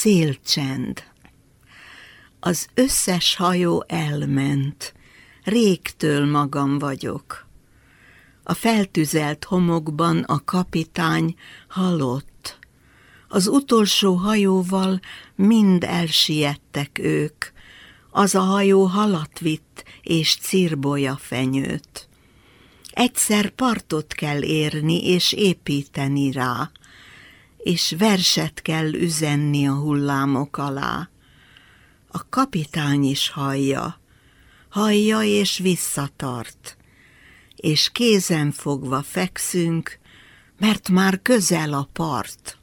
Szélcsend. Az összes hajó elment, régtől magam vagyok. A feltüzelt homokban a kapitány halott. Az utolsó hajóval mind elsiettek ők. Az a hajó halat vitt és cirbolya fenyőt. Egyszer partot kell érni és építeni rá, és verset kell üzenni a hullámok alá. A kapitány is hallja, hallja és visszatart, és kézen fogva fekszünk, mert már közel a part.